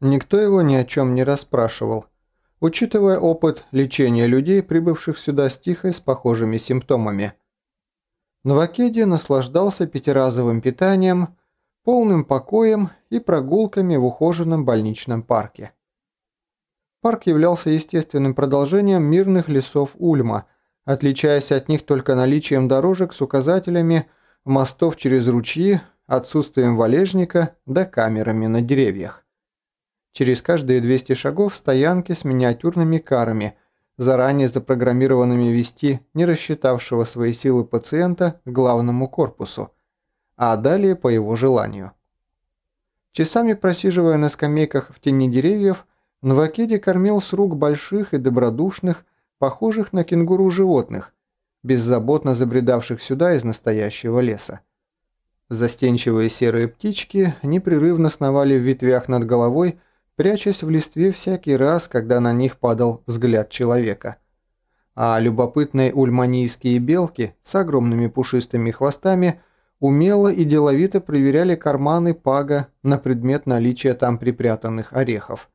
Никто его ни о чем не расспрашивал, учитывая опыт лечения людей, прибывших сюда с тихой с похожими симптомами. Новакеди наслаждался пятиразовым питанием, полным покоем и прогулками в ухоженном больничном парке. Парк являлся естественным продолжением мирных лесов Ульма, отличаясь от них только наличием дорожек с указателями, мостов через ручьи, отсутствием валежника да камерами на деревьях. Через каждые 200 шагов стоянки с миниатюрными карами, заранее запрограммированными вести не рассчитавшего свои силы пациента к главному корпусу, а далее по его желанию. Часами просиживая на скамейках в тени деревьев, Новакеди кормил с рук больших и добродушных, похожих на кенгуру животных, беззаботно забредавших сюда из настоящего леса. Застенчивые серые птички непрерывно сновали в ветвях над головой, прячась в листве всякий раз, когда на них падал взгляд человека. А любопытные ульманийские белки с огромными пушистыми хвостами умело и деловито проверяли карманы пага на предмет наличия там припрятанных орехов.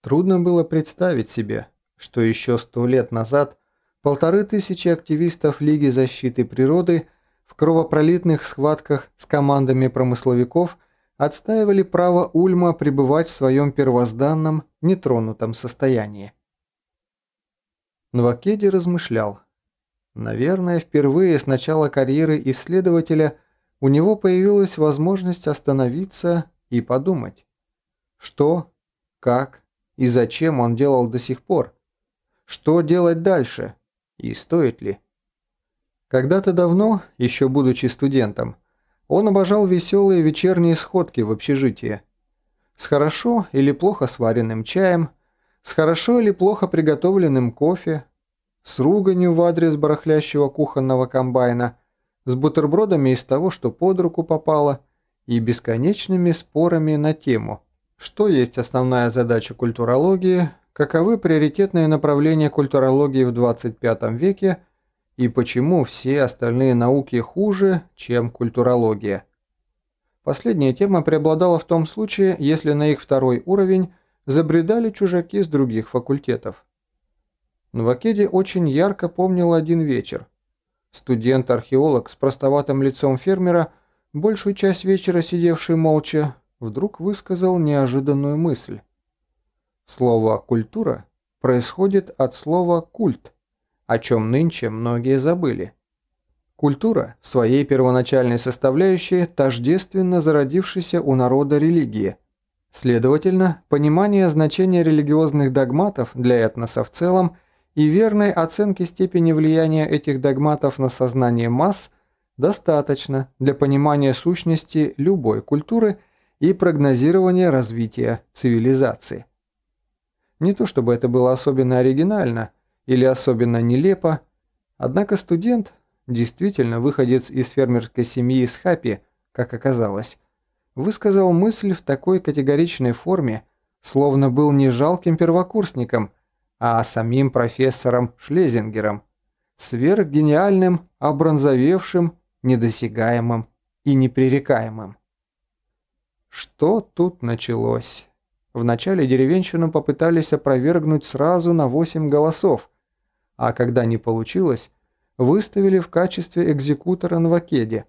Трудно было представить себе, что еще сто лет назад полторы тысячи активистов Лиги защиты природы – в кровопролитных схватках с командами промысловиков отстаивали право Ульма пребывать в своем первозданном, нетронутом состоянии. Новакеди размышлял. Наверное, впервые с начала карьеры исследователя у него появилась возможность остановиться и подумать, что, как и зачем он делал до сих пор, что делать дальше и стоит ли. Когда-то давно, еще будучи студентом, он обожал веселые вечерние сходки в общежитии. С хорошо или плохо сваренным чаем, с хорошо или плохо приготовленным кофе, с руганью в адрес барахлящего кухонного комбайна, с бутербродами из того, что под руку попало, и бесконечными спорами на тему, что есть основная задача культурологии, каковы приоритетные направления культурологии в 25 веке – и почему все остальные науки хуже, чем культурология. Последняя тема преобладала в том случае, если на их второй уровень забредали чужаки с других факультетов. Новакеди очень ярко помнил один вечер. Студент-археолог с простоватым лицом фермера, большую часть вечера сидевший молча, вдруг высказал неожиданную мысль. Слово «культура» происходит от слова «культ», о чем нынче многие забыли. Культура, своей первоначальной составляющей, тождественно зародившейся у народа религии. Следовательно, понимание значения религиозных догматов для этноса в целом и верной оценки степени влияния этих догматов на сознание масс достаточно для понимания сущности любой культуры и прогнозирования развития цивилизации. Не то чтобы это было особенно оригинально – или особенно нелепо, однако студент, действительно выходец из фермерской семьи из Хапи, как оказалось, высказал мысль в такой категоричной форме, словно был не жалким первокурсником, а самим профессором Шлезингером, сверхгениальным, обронзовевшим, недосягаемым и непререкаемым. Что тут началось? Вначале деревенщину попытались опровергнуть сразу на восемь голосов, а когда не получилось, выставили в качестве экзекутора на Вакеде.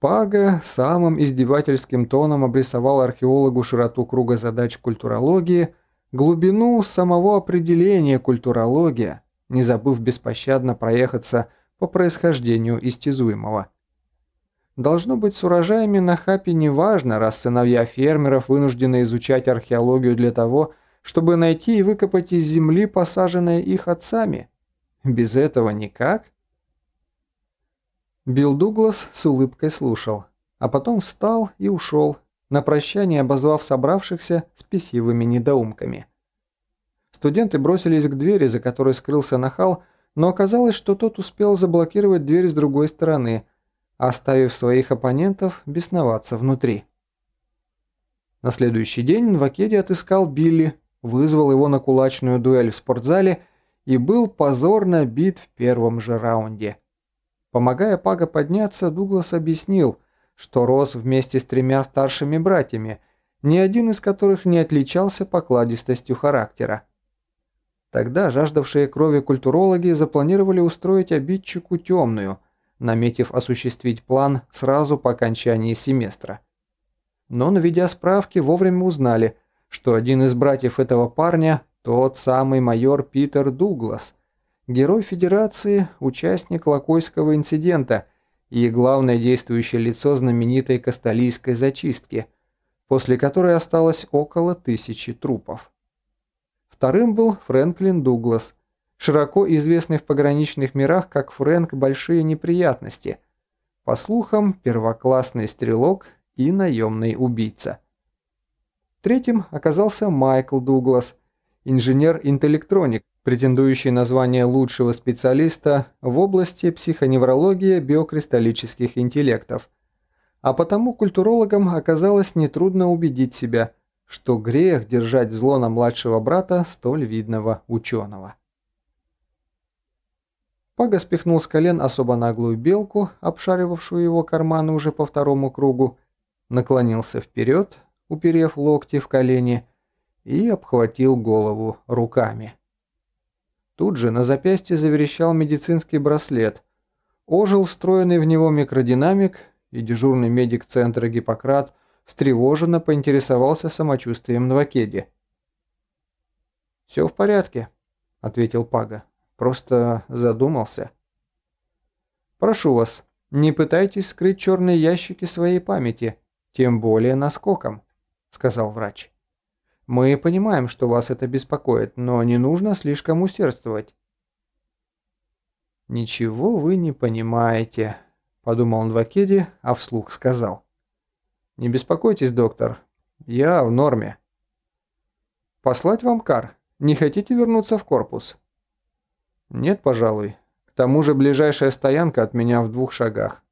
Пага самым издевательским тоном обрисовал археологу широту круга задач культурологии, глубину самого определения культурология, не забыв беспощадно проехаться по происхождению истязуемого. Должно быть, с урожаями на Хапе не важно, раз сыновья фермеров вынуждены изучать археологию для того, чтобы найти и выкопать из земли посаженное их отцами – без этого никак? Билл Дуглас с улыбкой слушал, а потом встал и ушел, на прощание обозвав собравшихся спесивыми недоумками. Студенты бросились к двери, за которой скрылся нахал, но оказалось, что тот успел заблокировать дверь с другой стороны, оставив своих оппонентов бесноваться внутри. На следующий день Вакеди отыскал Билли, вызвал его на кулачную дуэль в спортзале и был позорно бит в первом же раунде. Помогая Пага подняться, Дуглас объяснил, что рос вместе с тремя старшими братьями, ни один из которых не отличался покладистостью характера. Тогда жаждавшие крови культурологи запланировали устроить обидчику темную, наметив осуществить план сразу по окончании семестра. Но, наведя справки, вовремя узнали, что один из братьев этого парня – тот самый майор Питер Дуглас, герой Федерации, участник Лакойского инцидента и главное действующее лицо знаменитой Касталийской зачистки – после которой осталось около тысячи трупов. Вторым был Фрэнклин Дуглас, широко известный в пограничных мирах как Фрэнк Большие Неприятности, по слухам, первоклассный стрелок и наемный убийца. Третьим оказался Майкл Дуглас, инженер-интеллектроник, претендующий на звание лучшего специалиста в области психоневрологии биокристаллических интеллектов – а потому культурологам оказалось нетрудно убедить себя, что грех держать зло на младшего брата столь видного ученого. Пага спихнул с колен особо наглую белку, обшаривавшую его карманы уже по второму кругу, наклонился вперед, уперев локти в колени, и обхватил голову руками. Тут же на запястье заверещал медицинский браслет, ожил встроенный в него микродинамик и дежурный медик центра Гиппократ встревоженно поинтересовался самочувствием Новакеди. «Все в порядке», — ответил Пага. «Просто задумался». «Прошу вас, не пытайтесь скрыть черные ящики своей памяти, тем более наскоком», — сказал врач. «Мы понимаем, что вас это беспокоит, но не нужно слишком усердствовать». «Ничего вы не понимаете», подумал он в Акеде, а вслух сказал. «Не беспокойтесь, доктор, я в норме». «Послать вам кар? Не хотите вернуться в корпус?» «Нет, пожалуй. К тому же ближайшая стоянка от меня в двух шагах».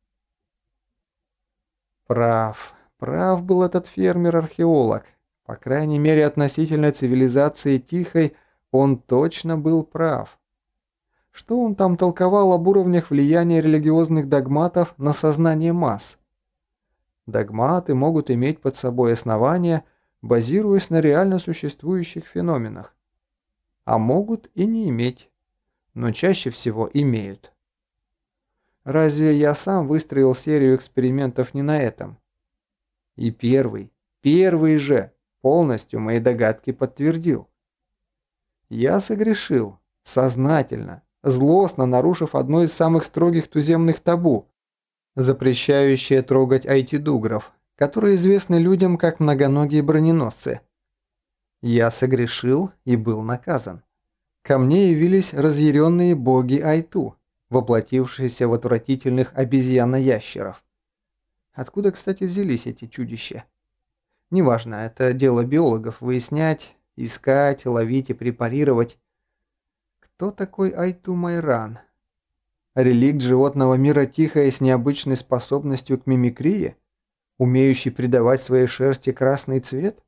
Прав, прав был этот фермер-археолог. По крайней мере, относительно цивилизации Тихой он точно был прав. Что он там толковал об уровнях влияния религиозных догматов на сознание масс? Догматы могут иметь под собой основания, базируясь на реально существующих феноменах. А могут и не иметь, но чаще всего имеют. Разве я сам выстроил серию экспериментов не на этом? И первый, первый же полностью мои догадки подтвердил. Я согрешил, сознательно, злостно нарушив одно из самых строгих туземных табу, запрещающее трогать айтидугров, которые известны людям как многоногие броненосцы. Я согрешил и был наказан. Ко мне явились разъяренные боги Айту, воплотившиеся в отвратительных обезьяно-ящеров. Откуда, кстати, взялись эти чудища? Неважно, это дело биологов выяснять, искать, ловить и препарировать. Кто такой Айту Майран? Реликт животного мира тихая с необычной способностью к мимикрии, умеющий придавать своей шерсти красный цвет?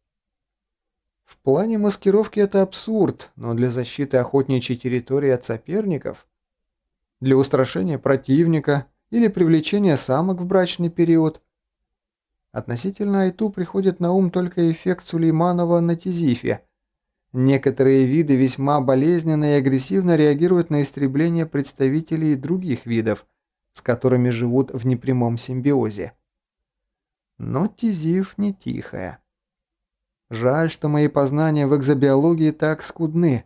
В плане маскировки это абсурд, но для защиты охотничьей территории от соперников, для устрашения противника или привлечения самок в брачный период. Относительно Айту приходит на ум только эффект Сулейманова на Тизифе – Некоторые виды весьма болезненно и агрессивно реагируют на истребление представителей других видов, с которыми живут в непрямом симбиозе. Но Тизиф не тихая. Жаль, что мои познания в экзобиологии так скудны.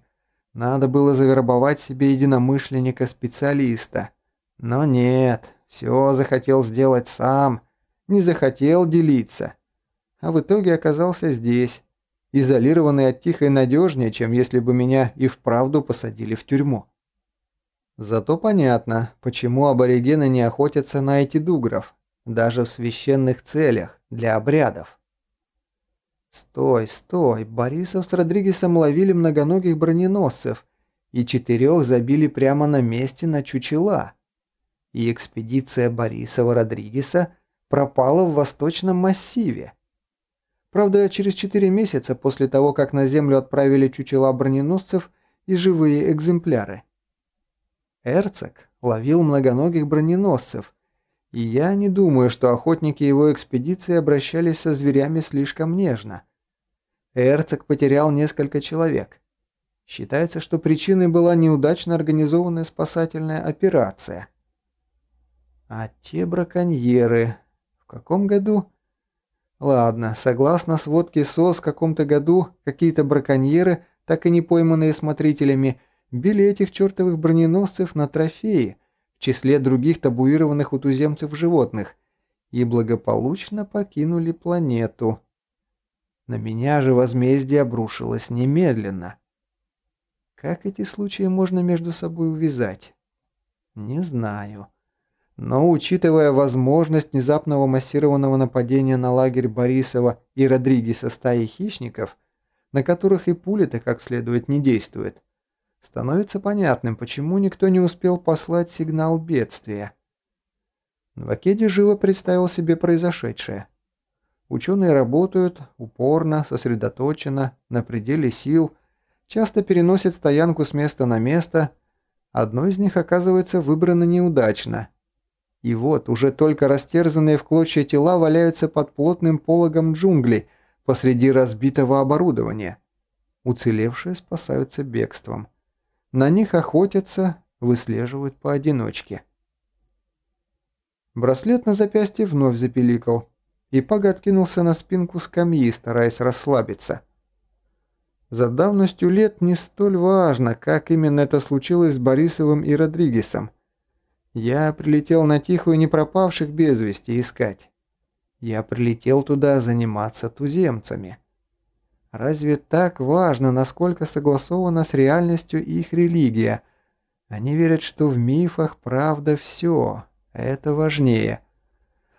Надо было завербовать себе единомышленника-специалиста. Но нет, все захотел сделать сам, не захотел делиться. А в итоге оказался здесь, изолированный от тихой надежнее, чем если бы меня и вправду посадили в тюрьму. Зато понятно, почему аборигены не охотятся на эти дугров, даже в священных целях, для обрядов. Стой, стой, Борисов с Родригесом ловили многоногих броненосцев, и четырех забили прямо на месте на чучела. И экспедиция Борисова-Родригеса пропала в Восточном массиве. Правда, через 4 месяца после того, как на Землю отправили чучела броненосцев и живые экземпляры. Эрцог ловил многоногих броненосцев, и я не думаю, что охотники его экспедиции обращались со зверями слишком нежно, Эрцог потерял несколько человек. Считается, что причиной была неудачно организованная спасательная операция. А те браконьеры... Каком году? Ладно, согласно сводке СОС, в каком-то году какие-то браконьеры, так и не пойманные смотрителями, били этих чертовых броненосцев на трофеи, в числе других табуированных у туземцев животных, и благополучно покинули планету. На меня же возмездие обрушилось немедленно. Как эти случаи можно между собой увязать? Не знаю. Но учитывая возможность внезапного массированного нападения на лагерь Борисова и Родригеса стаи хищников, на которых и пули-то как следует не действует, становится понятным, почему никто не успел послать сигнал бедствия. Вакеди живо представил себе произошедшее. Ученые работают упорно, сосредоточенно, на пределе сил, часто переносят стоянку с места на место. Одно из них оказывается выбрано неудачно. И вот уже только растерзанные в клочья тела валяются под плотным пологом джунглей посреди разбитого оборудования. Уцелевшие спасаются бегством. На них охотятся, выслеживают поодиночке. Браслет на запястье вновь запеликал, и Паг откинулся на спинку скамьи, стараясь расслабиться. За давностью лет не столь важно, как именно это случилось с Борисовым и Родригесом. Я прилетел на Тихую не пропавших без вести искать. Я прилетел туда заниматься туземцами. Разве так важно, насколько согласована с реальностью их религия? Они верят, что в мифах правда все. Это важнее.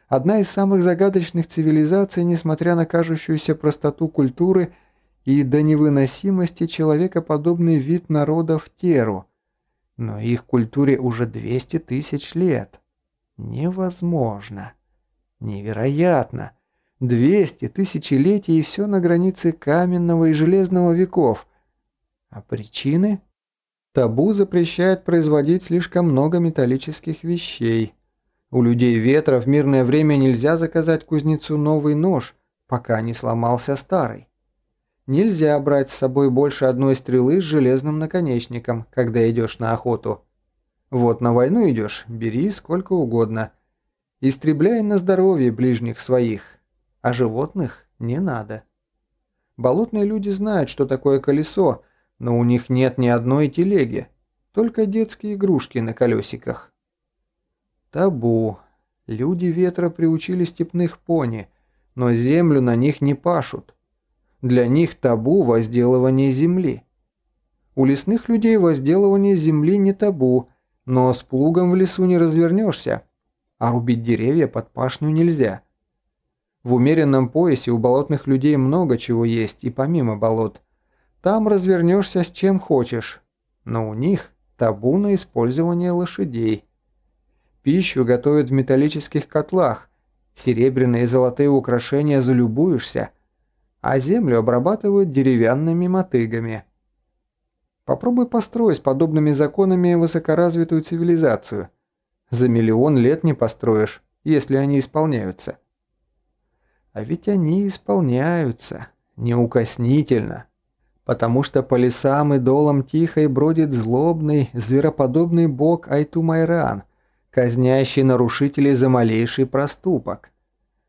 Одна из самых загадочных цивилизаций, несмотря на кажущуюся простоту культуры и до невыносимости человекоподобный вид народов Теру. Но их культуре уже 200 тысяч лет. Невозможно. Невероятно. 200 тысячелетий и все на границе каменного и железного веков. А причины? Табу запрещает производить слишком много металлических вещей. У людей ветра в мирное время нельзя заказать кузнецу новый нож, пока не сломался старый. Нельзя брать с собой больше одной стрелы с железным наконечником, когда идешь на охоту. Вот на войну идешь, бери сколько угодно. Истребляй на здоровье ближних своих, а животных не надо. Болотные люди знают, что такое колесо, но у них нет ни одной телеги, только детские игрушки на колесиках. Табу. Люди ветра приучили степных пони, но землю на них не пашут. Для них табу возделывание земли. У лесных людей возделывание земли не табу, но с плугом в лесу не развернешься, а рубить деревья под пашню нельзя – в умеренном поясе у болотных людей много чего есть и помимо болот. Там развернешься с чем хочешь, но у них табу на использование лошадей. Пищу готовят в металлических котлах, серебряные и золотые украшения залюбуешься, а землю обрабатывают деревянными мотыгами. Попробуй построить с подобными законами высокоразвитую цивилизацию. За миллион лет не построишь, если они исполняются. А ведь они исполняются неукоснительно, потому что по лесам и долам тихо и бродит злобный, звероподобный бог Айтумайран, казнящий нарушителей за малейший проступок,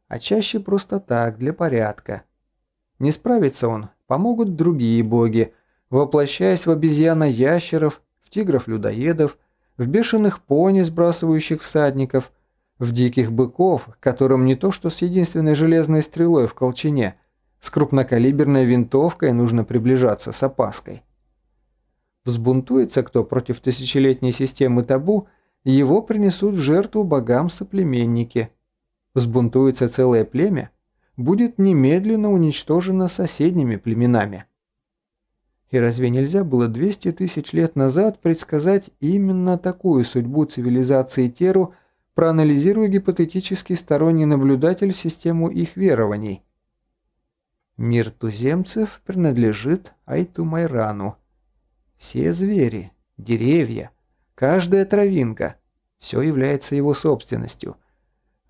а чаще просто так, для порядка. Не справится он, помогут другие боги, воплощаясь в обезьяна-ящеров, в тигров-людоедов, в бешеных пони, сбрасывающих всадников – в диких быков, которым не то что с единственной железной стрелой в колчине, с крупнокалиберной винтовкой нужно приближаться с опаской. Взбунтуется кто против тысячелетней системы табу, его принесут в жертву богам-соплеменники. Взбунтуется целое племя, будет немедленно уничтожено соседними племенами. И разве нельзя было 200 тысяч лет назад предсказать именно такую судьбу цивилизации Теру, проанализируя гипотетический сторонний наблюдатель систему их верований. Мир туземцев принадлежит Айтумайрану. Все звери, деревья, каждая травинка – все является его собственностью.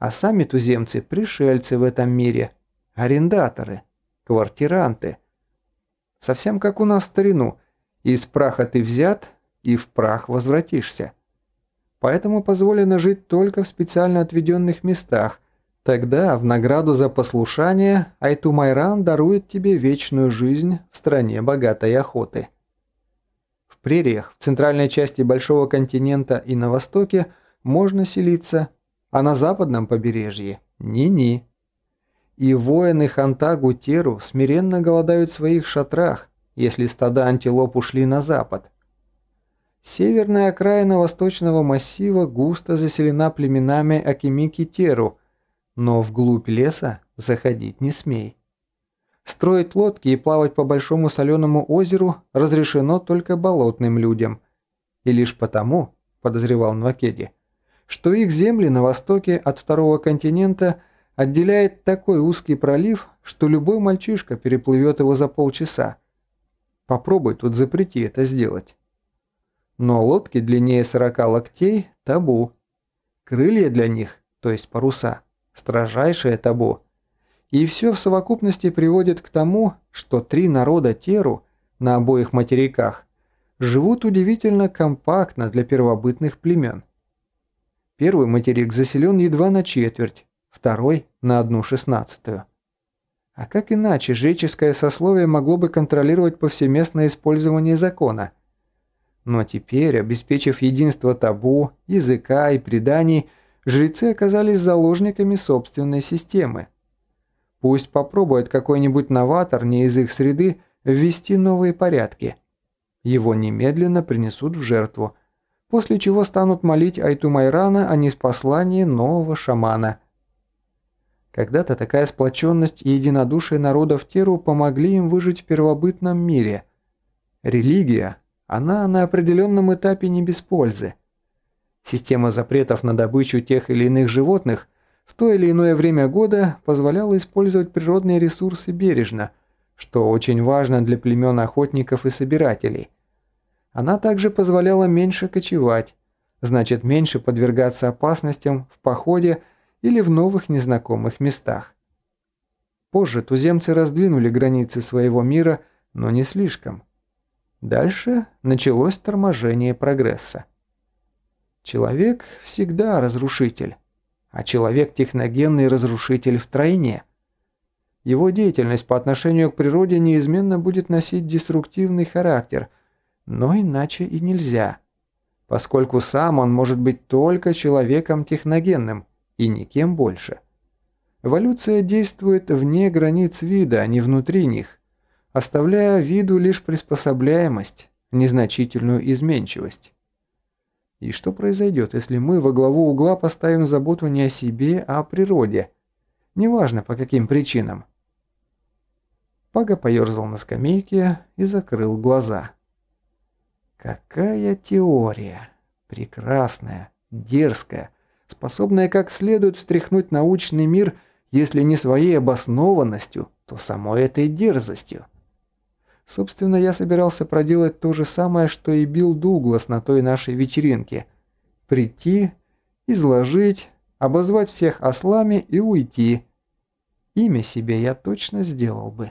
А сами туземцы – пришельцы в этом мире, арендаторы, квартиранты, Совсем как у нас старину. Из праха ты взят, и в прах возвратишься. Поэтому позволено жить только в специально отведенных местах. Тогда, в награду за послушание, Айтумайран дарует тебе вечную жизнь в стране богатой охоты. В прериях, в центральной части Большого континента и на востоке можно селиться, а на западном побережье – ни-ни. И воины Хантагу Теру смиренно голодают в своих шатрах, если стада антилоп ушли на запад. Северная окраина восточного массива густо заселена племенами Акимики Теру, но вглубь леса заходить не смей. Строить лодки и плавать по большому соленому озеру разрешено только болотным людям. И лишь потому, подозревал Нвакеди, что их земли на востоке от второго континента отделяет такой узкий пролив, что любой мальчишка переплывет его за полчаса. Попробуй тут запрети это сделать. Но лодки длиннее 40 локтей – табу. Крылья для них, то есть паруса, строжайшее табу. И все в совокупности приводит к тому, что три народа Теру на обоих материках живут удивительно компактно для первобытных племен – Первый материк заселен едва на четверть, второй – на одну шестнадцатую. А как иначе жреческое сословие могло бы контролировать повсеместное использование закона? Но теперь, обеспечив единство табу, языка и преданий, жрецы оказались заложниками собственной системы. Пусть попробует какой-нибудь новатор не из их среды ввести новые порядки. Его немедленно принесут в жертву – после чего станут молить Айтумайрана о неспослании нового шамана. Когда-то такая сплоченность и единодушие народов Теру помогли им выжить в первобытном мире. Религия, она на определенном этапе не без пользы. Система запретов на добычу тех или иных животных в то или иное время года позволяла использовать природные ресурсы бережно, что очень важно для племен охотников и собирателей – она также позволяла меньше кочевать, значит меньше подвергаться опасностям в походе или в новых незнакомых местах. Позже туземцы раздвинули границы своего мира, но не слишком. Дальше началось торможение прогресса. Человек всегда разрушитель, а человек техногенный разрушитель втройне. Его деятельность по отношению к природе неизменно будет носить деструктивный характер – но иначе и нельзя, поскольку сам он может быть только человеком техногенным и никем больше. Эволюция действует вне границ вида, а не внутри них, оставляя виду лишь приспособляемость, незначительную изменчивость. И что произойдет, если мы во главу угла поставим заботу не о себе, а о природе? Неважно по каким причинам. Пага поерзал на скамейке и закрыл глаза. Какая теория! Прекрасная, дерзкая, способная как следует встряхнуть научный мир, если не своей обоснованностью, то самой этой дерзостью. Собственно, я собирался проделать то же самое, что и Билл Дуглас на той нашей вечеринке. Прийти, изложить, обозвать всех ослами и уйти. Имя себе я точно сделал бы.